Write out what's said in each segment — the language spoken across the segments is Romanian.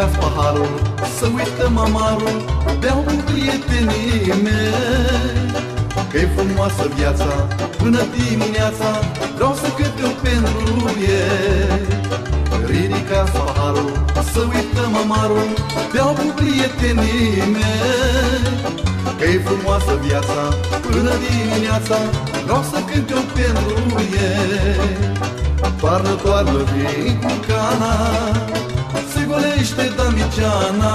paharul Să uităm amarul Beau cu prietenii mei. Că-i frumoasă viața Până dimineața Vreau să cânt eu pentru ei. Ridicați paharul Să uităm amarul Beau cu prietenii mei. Că-i frumoasă viața Până dimineața Vreau să cânt eu pentru ei. Toarnă, toarnă, vin cu cana. Se golește damiceana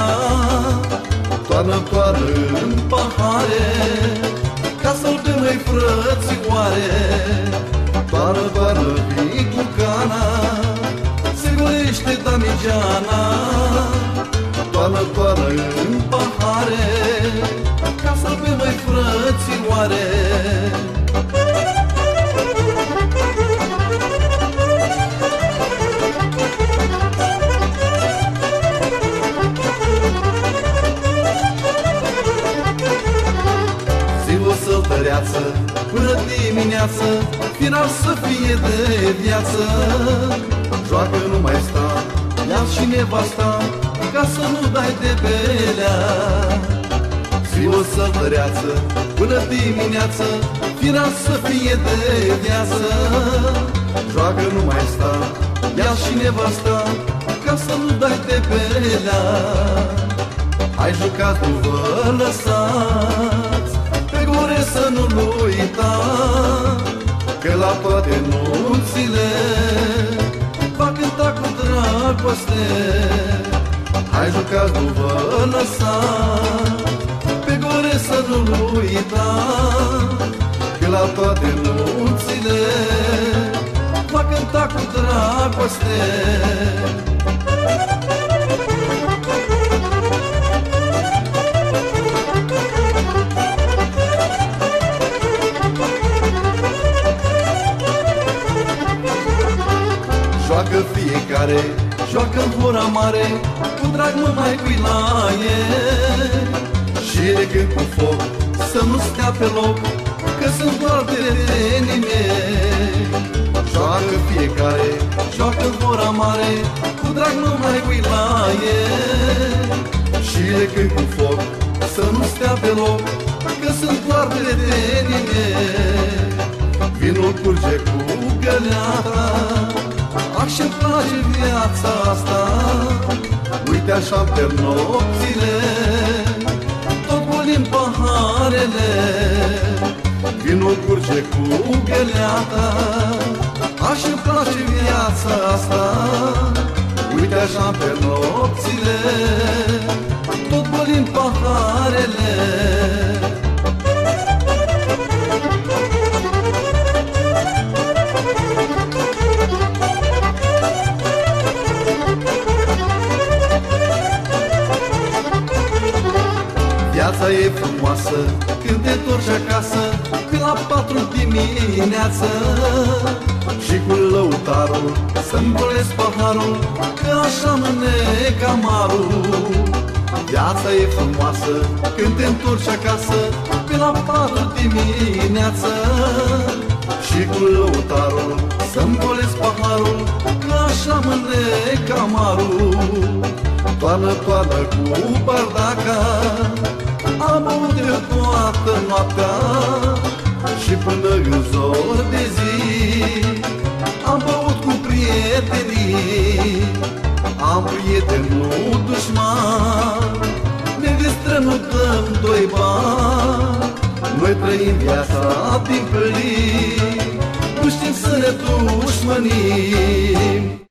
Toarnă, toarnă în pahare Ca să-l dăm noi frățioare. Toarnă, toarnă, vin cu cana Se golește damiceana Toarnă, toarnă în pahare Ca să-l bem noi frățioare dimineață Final să fie de viață Joacă nu mai sta ia și nevasta Ca să nu dai de belea. Zi o săltăreață Până dimineață Final să fie de viață. Joacă nu mai sta ia și nevasta Ca să nu dai de belea. Hai jucat, nu vă lăsați. gure să nu-l uita Că la toate nunțile Va cânta cu dragoste. Hai jucați, nu vă lăsa Pe gure să nu-l uita Că la toate nunțile Va cânta cu dragoste fiecare, joacă în hora mare Cu drag mă mai pui la ei Și când cu foc, să nu stea pe loc Că sunt doar prietenii mei Joacă fiecare, joacă în hora mare Cu drag mă mai pui la ei Și când cu foc, să nu stea pe loc Că sunt doar prietenii mei Vinul curge cu găleata Așa-mi place viața asta Uite așa pe nopțile Tot golim paharele Vinul curge cu găleata Așa-mi place viața asta Uite așa pe nopțile Viața e frumoasă când te întorci acasă Pe la patru dimineață. Și cu lăutarul să-mi golesc paharul Că așa mânecă amarul. Viața e frumoasă când te întorci acasă Pe la patru dimineață. Și cu lăutarul să-mi golesc paharul Că așa mânecă amarul. Toană, toană cu bardaca Am băut eu toată noaptea Și până în zor de zi Am băut cu prietenii Am prietenul dușman. Ne distrăm, nu dăm doi bani Noi trăim viața din plin. Nu știm să ne dușmănim